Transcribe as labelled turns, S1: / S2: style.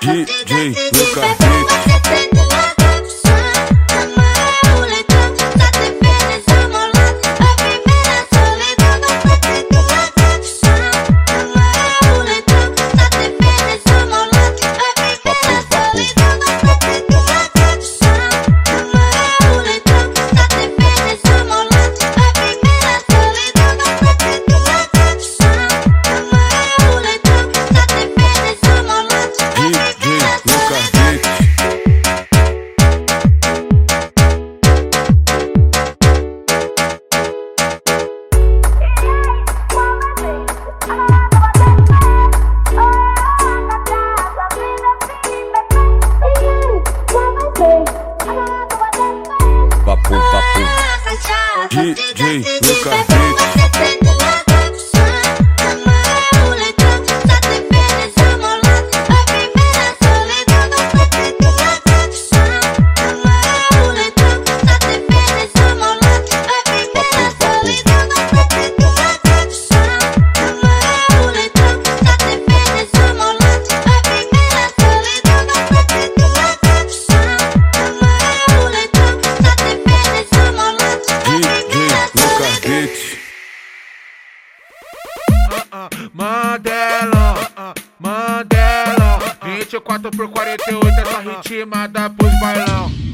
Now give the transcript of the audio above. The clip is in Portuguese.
S1: G, G, look at me. DJ Luca Beat
S2: Mandela, Mandela. 24 por 48 essa ritmada pros bailão